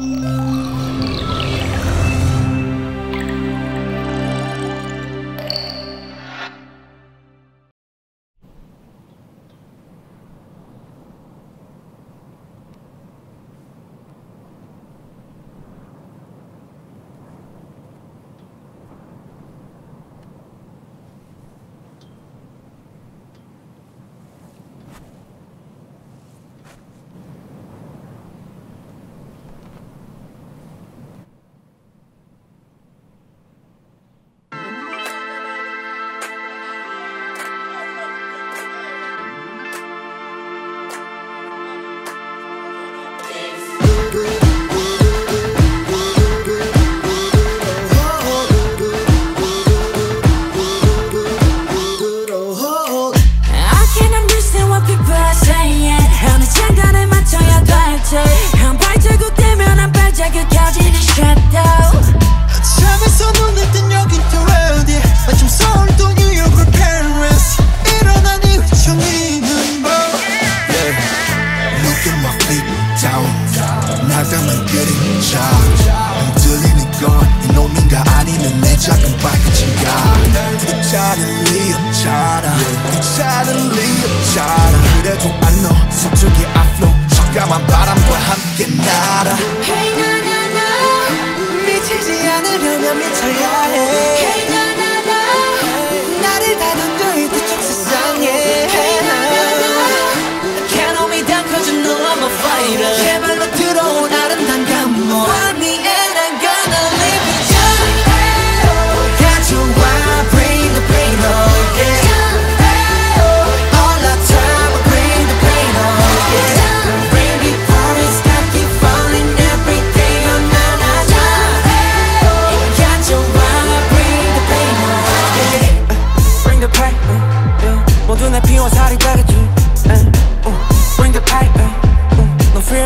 Música 발끝인가 그 차는 리었잖아 그 차는 리었잖아 그래도 안너 서쪽의 앞로 적감한 바람과 함께 날아. Hey na. 미치지 않으려면 미쳐야 해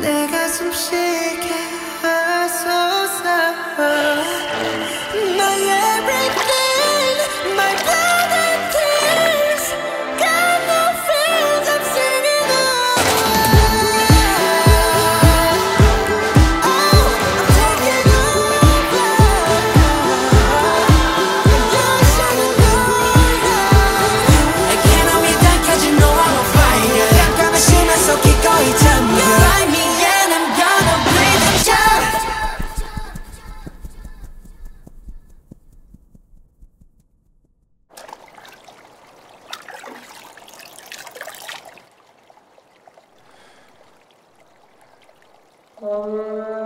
내가 숨 쉬게 Amém.